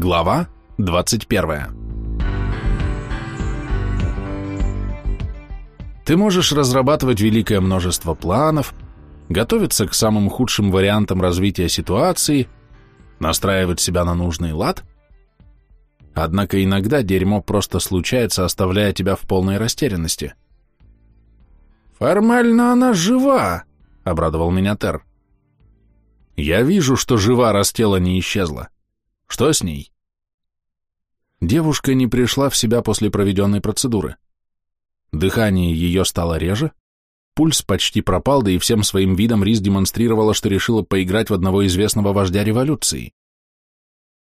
Глава 21 Ты можешь разрабатывать великое множество планов, готовиться к самым худшим вариантам развития ситуации, настраивать себя на нужный лад, однако иногда дерьмо просто случается, оставляя тебя в полной растерянности. «Формально она жива», — обрадовал меня Тер. «Я вижу, что жива, раз тело не исчезло. Что с ней? Девушка не пришла в себя после проведенной процедуры. Дыхание ее стало реже, пульс почти пропал, да и всем своим видом Рис демонстрировала, что решила поиграть в одного известного вождя революции.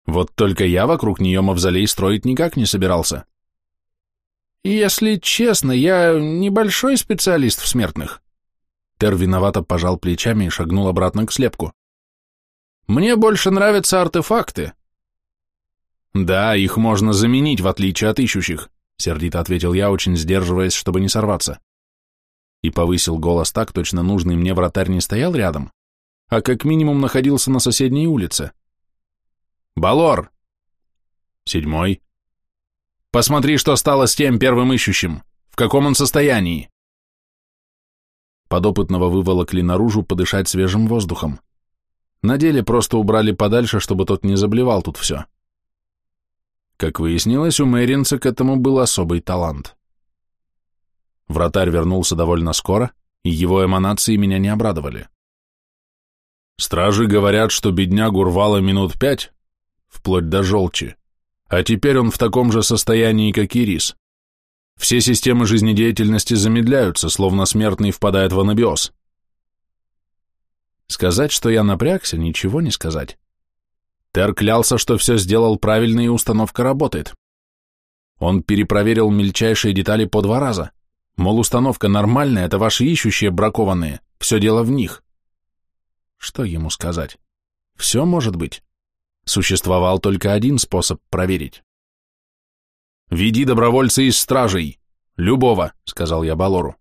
Вот только я вокруг нее мавзолей строить никак не собирался. «Если честно, я небольшой специалист в смертных». Тер виновато пожал плечами и шагнул обратно к слепку. «Мне больше нравятся артефакты, «Да, их можно заменить, в отличие от ищущих», — сердито ответил я, очень сдерживаясь, чтобы не сорваться. И повысил голос так, точно нужный мне вратарь не стоял рядом, а как минимум находился на соседней улице. «Балор!» «Седьмой». «Посмотри, что стало с тем первым ищущим. В каком он состоянии?» Подопытного выволокли наружу подышать свежим воздухом. На деле просто убрали подальше, чтобы тот не заблевал тут все. Как выяснилось, у Мэринца к этому был особый талант. Вратарь вернулся довольно скоро, и его эманации меня не обрадовали. Стражи говорят, что беднягу рвало минут пять, вплоть до желчи, а теперь он в таком же состоянии, как и Рис. Все системы жизнедеятельности замедляются, словно смертный впадает в анабиоз. Сказать, что я напрягся, ничего не сказать. Тер клялся, что все сделал правильно и установка работает. Он перепроверил мельчайшие детали по два раза. Мол, установка нормальная, это ваши ищущие бракованные, все дело в них. Что ему сказать? Все может быть. Существовал только один способ проверить. «Веди добровольца из стражей! Любого!» — сказал я Балору.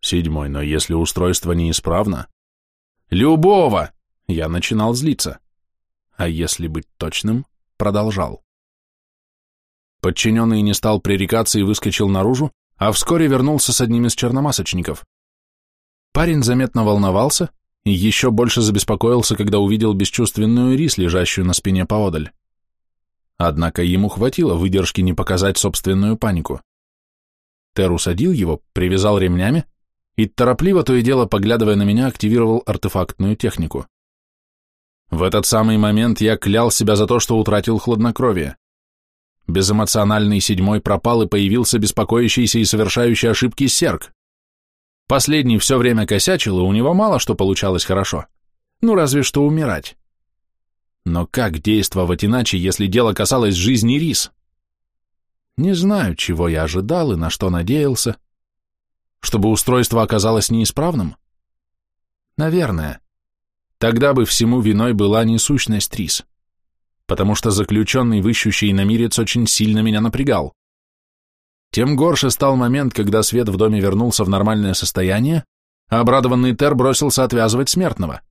Седьмой, но если устройство неисправно... «Любого!» — я начинал злиться а если быть точным, продолжал. Подчиненный не стал пререкаться и выскочил наружу, а вскоре вернулся с одним из черномасочников. Парень заметно волновался и еще больше забеспокоился, когда увидел бесчувственную рис, лежащую на спине поодаль. Однако ему хватило выдержки не показать собственную панику. Тер усадил его, привязал ремнями и торопливо, то и дело, поглядывая на меня, активировал артефактную технику. В этот самый момент я клял себя за то, что утратил хладнокровие. Безэмоциональный седьмой пропал и появился беспокоящийся и совершающий ошибки серк. Последний все время косячил, и у него мало что получалось хорошо. Ну, разве что умирать. Но как действовать иначе, если дело касалось жизни рис? Не знаю, чего я ожидал и на что надеялся. Чтобы устройство оказалось неисправным? Наверное. Тогда бы всему виной была не сущность Рис, потому что заключенный выщущий иномирец очень сильно меня напрягал. Тем горше стал момент, когда свет в доме вернулся в нормальное состояние, а обрадованный Тер бросился отвязывать смертного.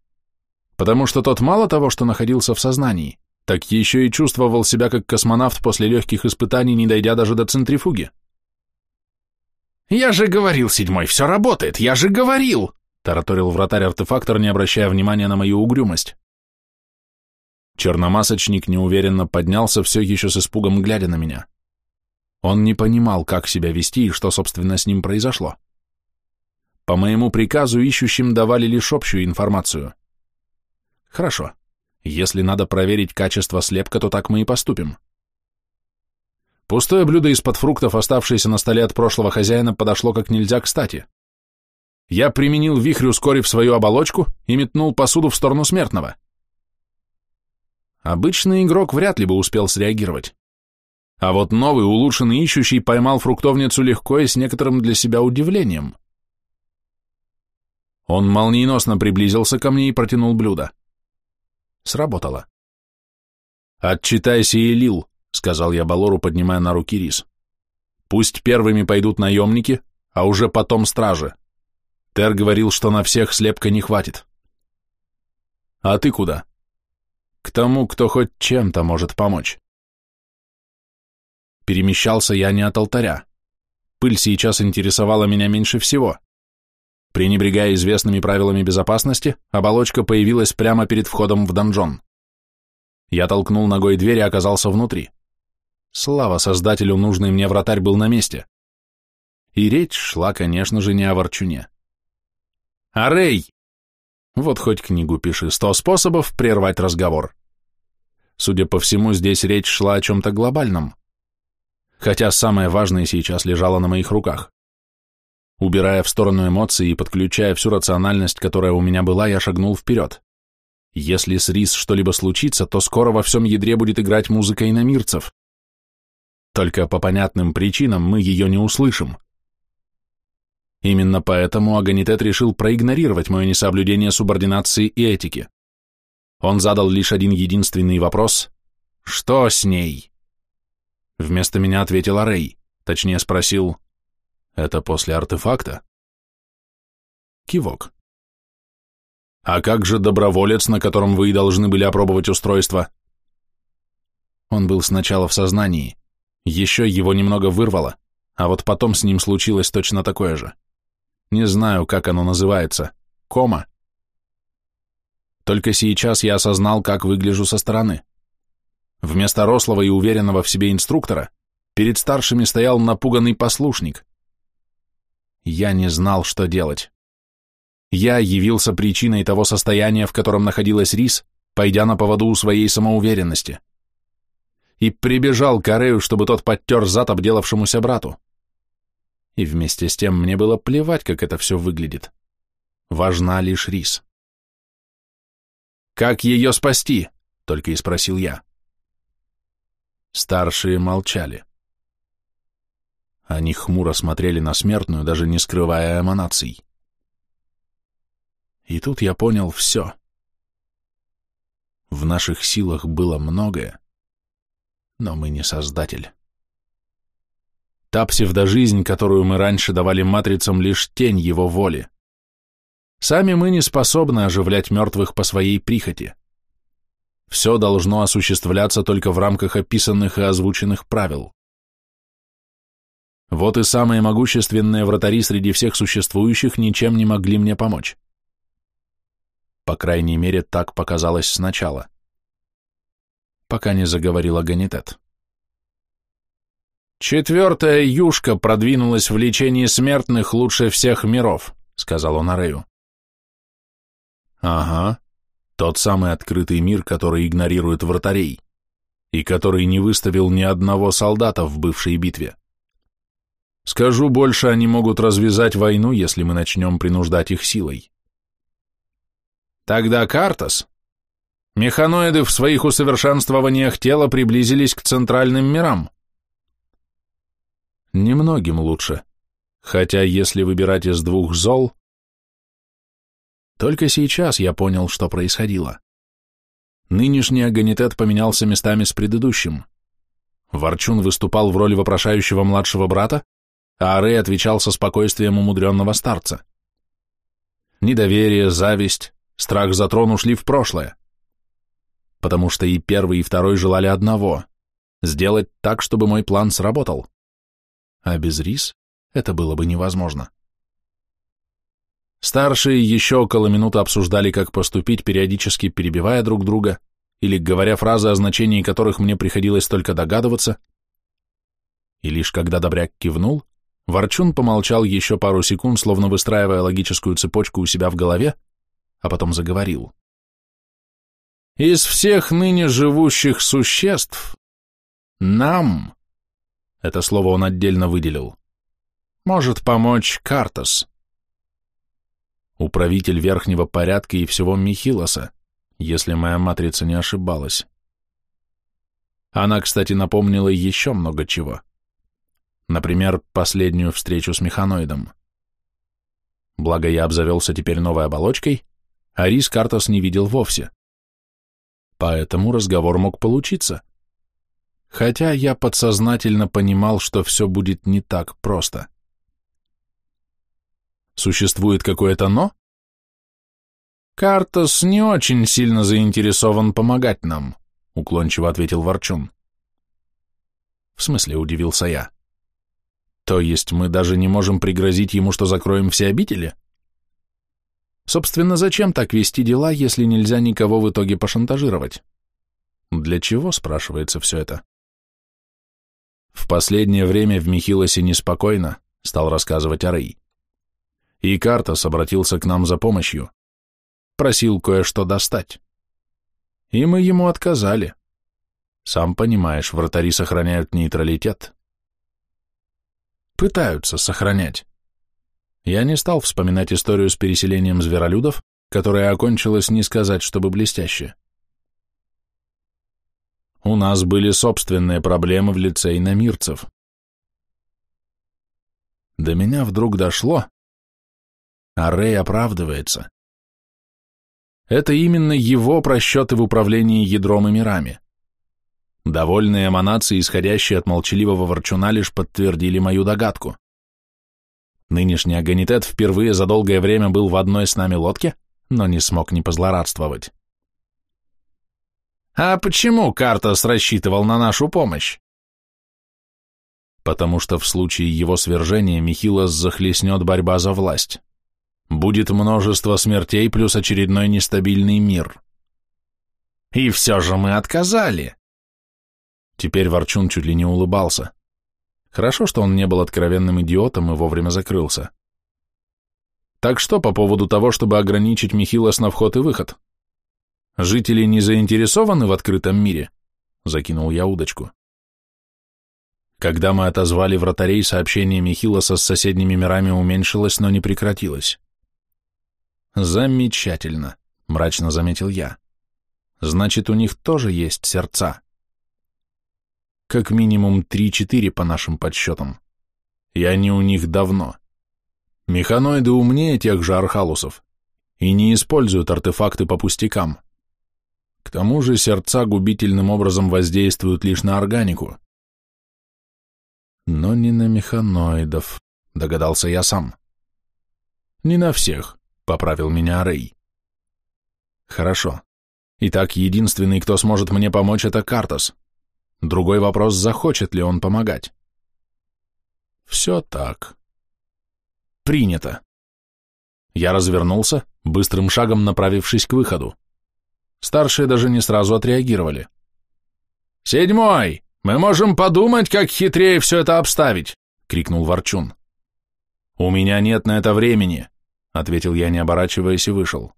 Потому что тот мало того, что находился в сознании, так еще и чувствовал себя как космонавт после легких испытаний, не дойдя даже до центрифуги. «Я же говорил, седьмой, все работает, я же говорил!» Тараторил вратарь-артефактор, не обращая внимания на мою угрюмость. Черномасочник неуверенно поднялся, все еще с испугом глядя на меня. Он не понимал, как себя вести и что, собственно, с ним произошло. По моему приказу ищущим давали лишь общую информацию. Хорошо. Если надо проверить качество слепка, то так мы и поступим. Пустое блюдо из-под фруктов, оставшееся на столе от прошлого хозяина, подошло как нельзя кстати я применил вихрь, ускорив свою оболочку, и метнул посуду в сторону смертного. Обычный игрок вряд ли бы успел среагировать. А вот новый, улучшенный ищущий поймал фруктовницу легко и с некоторым для себя удивлением. Он молниеносно приблизился ко мне и протянул блюдо. Сработало. «Отчитайся, Элил», — сказал я Балору, поднимая на руки рис. «Пусть первыми пойдут наемники, а уже потом стражи. Тер говорил, что на всех слепка не хватит. А ты куда? к тому, кто хоть чем-то может помочь. Перемещался я не от алтаря. Пыль сейчас интересовала меня меньше всего. Пренебрегая известными правилами безопасности, оболочка появилась прямо перед входом в донжон. Я толкнул ногой дверь и оказался внутри. Слава создателю, нужный мне вратарь был на месте. И речь шла, конечно же, не о ворчуне. «Арей!» Вот хоть книгу пиши, сто способов прервать разговор. Судя по всему, здесь речь шла о чем-то глобальном. Хотя самое важное сейчас лежало на моих руках. Убирая в сторону эмоции и подключая всю рациональность, которая у меня была, я шагнул вперед. Если с Рис что-либо случится, то скоро во всем ядре будет играть музыка иномирцев. Только по понятным причинам мы ее не услышим. Именно поэтому Аганитет решил проигнорировать мое несоблюдение субординации и этики. Он задал лишь один единственный вопрос «Что с ней?» Вместо меня ответил Арей, точнее спросил «Это после артефакта?» Кивок. «А как же доброволец, на котором вы и должны были опробовать устройство?» Он был сначала в сознании, еще его немного вырвало, а вот потом с ним случилось точно такое же. Не знаю, как оно называется. Кома. Только сейчас я осознал, как выгляжу со стороны. Вместо рослого и уверенного в себе инструктора перед старшими стоял напуганный послушник. Я не знал, что делать. Я явился причиной того состояния, в котором находилась Рис, пойдя на поводу у своей самоуверенности и прибежал к Арею, чтобы тот подтер зад обделавшемуся брату. И вместе с тем мне было плевать, как это все выглядит. Важна лишь Рис. «Как ее спасти?» — только и спросил я. Старшие молчали. Они хмуро смотрели на смертную, даже не скрывая эманаций. И тут я понял все. В наших силах было многое, но мы не создатель. Та псевдожизнь, которую мы раньше давали матрицам, лишь тень его воли. Сами мы не способны оживлять мертвых по своей прихоти. Все должно осуществляться только в рамках описанных и озвученных правил. Вот и самые могущественные вратари среди всех существующих ничем не могли мне помочь. По крайней мере, так показалось сначала пока не заговорила Ганитет. «Четвертая юшка продвинулась в лечении смертных лучше всех миров», — сказал он Арею. «Ага, тот самый открытый мир, который игнорирует вратарей, и который не выставил ни одного солдата в бывшей битве. Скажу больше, они могут развязать войну, если мы начнем принуждать их силой». «Тогда Картас», Механоиды в своих усовершенствованиях тела приблизились к центральным мирам. Немногим лучше. Хотя если выбирать из двух зол... Только сейчас я понял, что происходило. Нынешний агонитет поменялся местами с предыдущим. Ворчун выступал в роли вопрошающего младшего брата, а Арей отвечал со спокойствием умудренного старца. Недоверие, зависть, страх за трон ушли в прошлое потому что и первый, и второй желали одного — сделать так, чтобы мой план сработал. А без рис это было бы невозможно. Старшие еще около минуты обсуждали, как поступить, периодически перебивая друг друга или говоря фразы, о значении которых мне приходилось только догадываться. И лишь когда Добряк кивнул, Ворчун помолчал еще пару секунд, словно выстраивая логическую цепочку у себя в голове, а потом заговорил. Из всех ныне живущих существ нам, это слово он отдельно выделил, может помочь Картас, управитель верхнего порядка и всего Михилоса, если моя матрица не ошибалась. Она, кстати, напомнила еще много чего. Например, последнюю встречу с механоидом. Благо я обзавелся теперь новой оболочкой, а Рис Картас не видел вовсе поэтому разговор мог получиться. Хотя я подсознательно понимал, что все будет не так просто. Существует какое-то «но»? Картос не очень сильно заинтересован помогать нам, уклончиво ответил Ворчун. В смысле, удивился я. То есть мы даже не можем пригрозить ему, что закроем все обители? Собственно, зачем так вести дела, если нельзя никого в итоге пошантажировать? Для чего, спрашивается все это? В последнее время в Михилосе неспокойно, стал рассказывать Арей. И Картас обратился к нам за помощью. Просил кое-что достать. И мы ему отказали. Сам понимаешь, вратари сохраняют нейтралитет. Пытаются сохранять. Я не стал вспоминать историю с переселением зверолюдов, которая окончилась не сказать, чтобы блестяще. У нас были собственные проблемы в лице иномирцев. До меня вдруг дошло, а Рэй оправдывается. Это именно его просчеты в управлении ядром и мирами. Довольные эманации, исходящие от молчаливого ворчуна, лишь подтвердили мою догадку. Нынешний агонитет впервые за долгое время был в одной с нами лодке, но не смог не позлорадствовать. «А почему Картас рассчитывал на нашу помощь?» «Потому что в случае его свержения Михилос захлестнет борьба за власть. Будет множество смертей плюс очередной нестабильный мир». «И все же мы отказали», Теперь Ворчун чуть ли не улыбался. Хорошо, что он не был откровенным идиотом и вовремя закрылся. Так что по поводу того, чтобы ограничить Михилос на вход и выход? Жители не заинтересованы в открытом мире? Закинул я удочку. Когда мы отозвали вратарей, сообщение Михилоса с соседними мирами уменьшилось, но не прекратилось. Замечательно, мрачно заметил я. Значит, у них тоже есть сердца. Как минимум три-четыре по нашим подсчетам. И они у них давно. Механоиды умнее тех же архалусов и не используют артефакты по пустякам. К тому же сердца губительным образом воздействуют лишь на органику. Но не на механоидов, догадался я сам. Не на всех, поправил меня Рэй. Хорошо. Итак, единственный, кто сможет мне помочь, это Картас. Другой вопрос, захочет ли он помогать. Все так. Принято. Я развернулся, быстрым шагом направившись к выходу. Старшие даже не сразу отреагировали. «Седьмой! Мы можем подумать, как хитрее все это обставить!» — крикнул Ворчун. «У меня нет на это времени», — ответил я, не оборачиваясь, и вышел.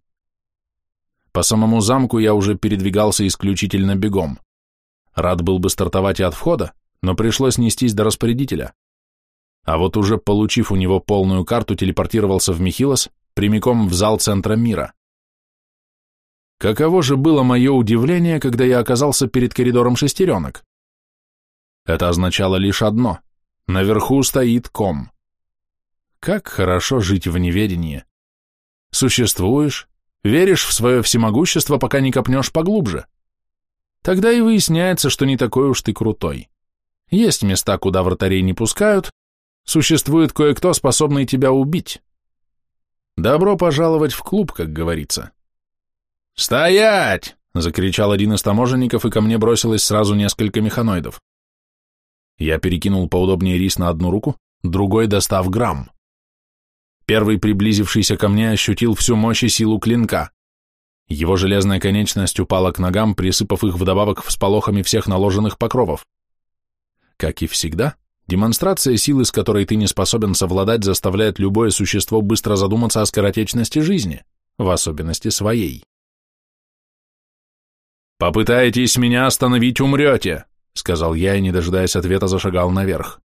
По самому замку я уже передвигался исключительно бегом. Рад был бы стартовать и от входа, но пришлось нестись до распорядителя. А вот уже получив у него полную карту, телепортировался в Михилос, прямиком в зал центра мира. Каково же было мое удивление, когда я оказался перед коридором шестеренок. Это означало лишь одно — наверху стоит ком. Как хорошо жить в неведении. Существуешь, веришь в свое всемогущество, пока не копнешь поглубже. Тогда и выясняется, что не такой уж ты крутой. Есть места, куда вратарей не пускают, существует кое-кто, способный тебя убить. Добро пожаловать в клуб, как говорится. «Стоять!» — закричал один из таможенников, и ко мне бросилось сразу несколько механоидов. Я перекинул поудобнее рис на одну руку, другой достав грамм. Первый, приблизившийся ко мне, ощутил всю мощь и силу клинка. Его железная конечность упала к ногам, присыпав их вдобавок всполохами всех наложенных покровов. Как и всегда, демонстрация силы, с которой ты не способен совладать, заставляет любое существо быстро задуматься о скоротечности жизни, в особенности своей. «Попытаетесь меня остановить, умрете», — сказал я и, не дожидаясь ответа, зашагал наверх.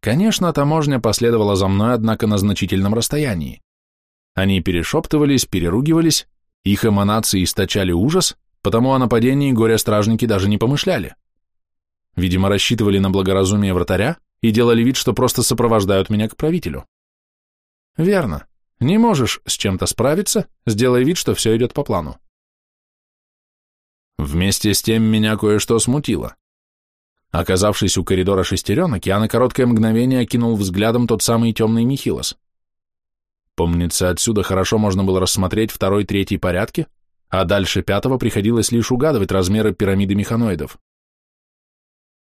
Конечно, таможня последовала за мной, однако на значительном расстоянии. Они перешептывались, переругивались, их эманации источали ужас, потому о нападении горе-стражники даже не помышляли. Видимо, рассчитывали на благоразумие вратаря и делали вид, что просто сопровождают меня к правителю. Верно. Не можешь с чем-то справиться, сделай вид, что все идет по плану. Вместе с тем меня кое-что смутило. Оказавшись у коридора шестеренок, я на короткое мгновение окинул взглядом тот самый темный Михилос. Помнится, отсюда хорошо можно было рассмотреть второй, третий порядки, а дальше пятого приходилось лишь угадывать размеры пирамиды механоидов.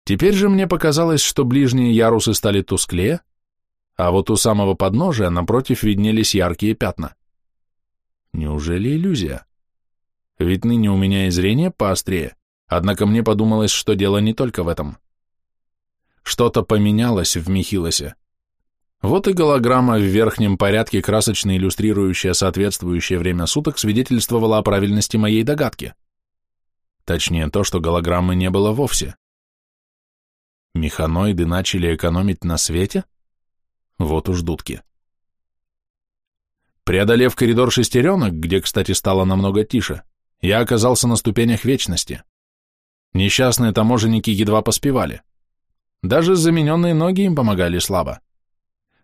Теперь же мне показалось, что ближние ярусы стали тусклее, а вот у самого подножия напротив виднелись яркие пятна. Неужели иллюзия? Ведь ныне у меня и зрение поострее, однако мне подумалось, что дело не только в этом. Что-то поменялось в Михилосе. Вот и голограмма в верхнем порядке, красочно иллюстрирующая соответствующее время суток, свидетельствовала о правильности моей догадки. Точнее, то, что голограммы не было вовсе. Механоиды начали экономить на свете? Вот уж дудки. Преодолев коридор шестеренок, где, кстати, стало намного тише, я оказался на ступенях вечности. Несчастные таможенники едва поспевали. Даже замененные ноги им помогали слабо.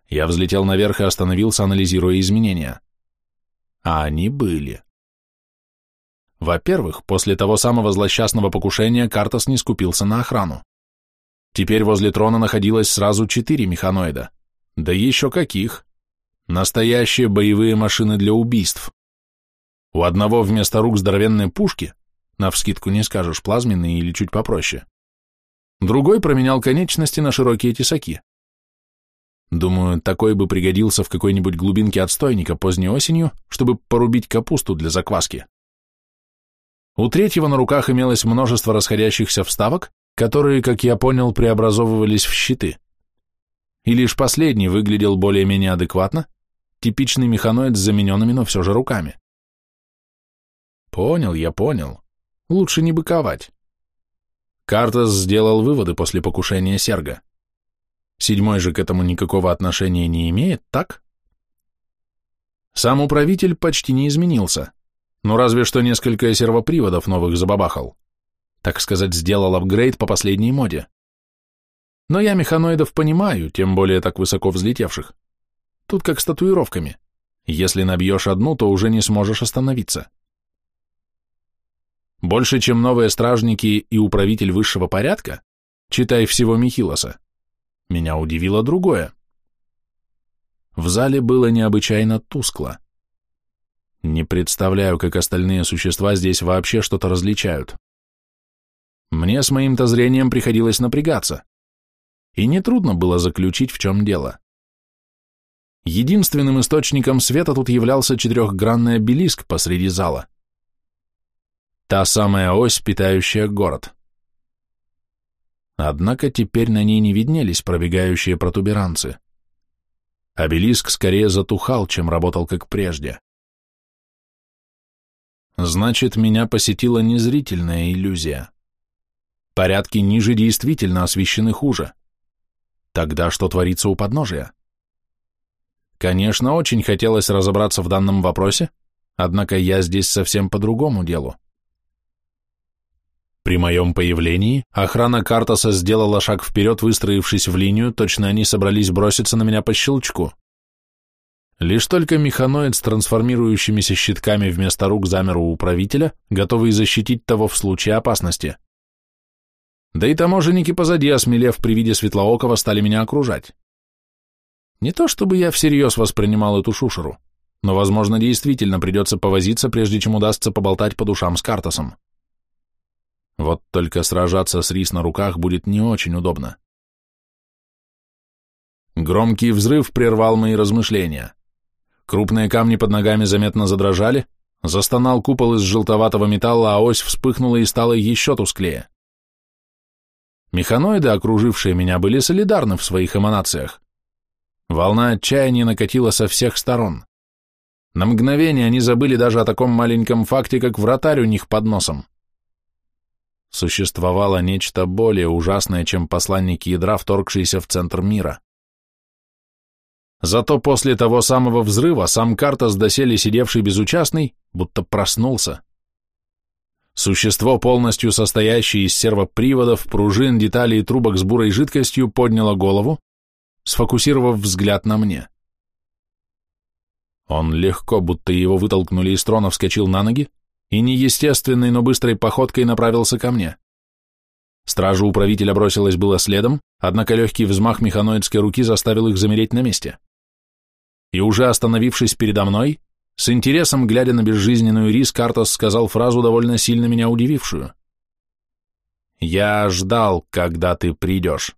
Я взлетел наверх и остановился, анализируя изменения. А они были. Во-первых, после того самого злосчастного покушения Картас не скупился на охрану. Теперь возле трона находилось сразу четыре механоида. Да еще каких! Настоящие боевые машины для убийств. У одного вместо рук здоровенные пушки, навскидку не скажешь, плазменные или чуть попроще. Другой променял конечности на широкие тесаки. Думаю, такой бы пригодился в какой-нибудь глубинке отстойника поздней осенью, чтобы порубить капусту для закваски. У третьего на руках имелось множество расходящихся вставок, которые, как я понял, преобразовывались в щиты. И лишь последний выглядел более-менее адекватно, типичный механоид с замененными, но все же руками. Понял, я понял. Лучше не быковать. Картас сделал выводы после покушения Серга. Седьмой же к этому никакого отношения не имеет, так? Сам управитель почти не изменился, но разве что несколько сервоприводов новых забабахал. Так сказать, сделал апгрейд по последней моде. Но я механоидов понимаю, тем более так высоко взлетевших. Тут как с татуировками. Если набьешь одну, то уже не сможешь остановиться. Больше, чем новые стражники и управитель высшего порядка, читай всего Михилоса, меня удивило другое. В зале было необычайно тускло. Не представляю, как остальные существа здесь вообще что-то различают. Мне с моим-то зрением приходилось напрягаться. И нетрудно было заключить, в чем дело. Единственным источником света тут являлся четырехгранный обелиск посреди зала. Та самая ось, питающая город. Однако теперь на ней не виднелись пробегающие протуберанцы. Обелиск скорее затухал, чем работал как прежде. Значит, меня посетила незрительная иллюзия. Порядки ниже действительно освещены хуже. Тогда что творится у подножия? Конечно, очень хотелось разобраться в данном вопросе, однако я здесь совсем по другому делу. При моем появлении охрана Картаса сделала шаг вперед, выстроившись в линию, точно они собрались броситься на меня по щелчку. Лишь только механоид с трансформирующимися щитками вместо рук замер у управителя, готовый защитить того в случае опасности. Да и таможенники позади, осмелев при виде Светлоокова, стали меня окружать. Не то чтобы я всерьез воспринимал эту шушеру, но, возможно, действительно придется повозиться, прежде чем удастся поболтать по душам с Картасом. Вот только сражаться с рис на руках будет не очень удобно. Громкий взрыв прервал мои размышления. Крупные камни под ногами заметно задрожали, застонал купол из желтоватого металла, а ось вспыхнула и стала еще тусклее. Механоиды, окружившие меня, были солидарны в своих эманациях. Волна отчаяния накатила со всех сторон. На мгновение они забыли даже о таком маленьком факте, как вратарь у них под носом существовало нечто более ужасное, чем посланник ядра, вторгшийся в центр мира. Зато после того самого взрыва сам Картас, доселе сидевший безучастный, будто проснулся. Существо, полностью состоящее из сервоприводов, пружин, деталей и трубок с бурой жидкостью, подняло голову, сфокусировав взгляд на мне. Он легко, будто его вытолкнули из трона, вскочил на ноги, и неестественной, но быстрой походкой направился ко мне. Стража управителя бросилась было следом, однако легкий взмах механоидской руки заставил их замереть на месте. и уже остановившись передо мной, с интересом глядя на безжизненную рис, Картос сказал фразу, довольно сильно меня удивившую. «Я ждал, когда ты придешь».